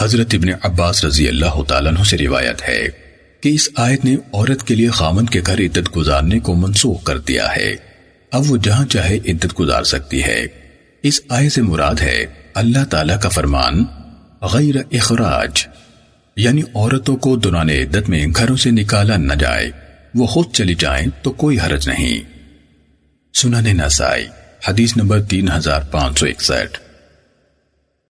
حضرت ابن عباس رضی اللہ تعالیٰ عنہ سے روایت ہے کہ اس آیت نے عورت کے لیے خامن کے گھر عدت گزارنے کو منسوخ کر دیا ہے۔ اب وہ جہاں چاہے عدت گزار سکتی ہے۔ اس آیت سے مراد ہے اللہ تعالیٰ کا فرمان، غیر اخراج یعنی عورتوں کو دوران عدت میں گھروں سے نکالا نہ جائے، وہ خود چلی جائیں تو کوئی حرج نہیں۔ سنن نسائی، حدیث نمبر تین ہزار پانچ سو اکسٹھ۔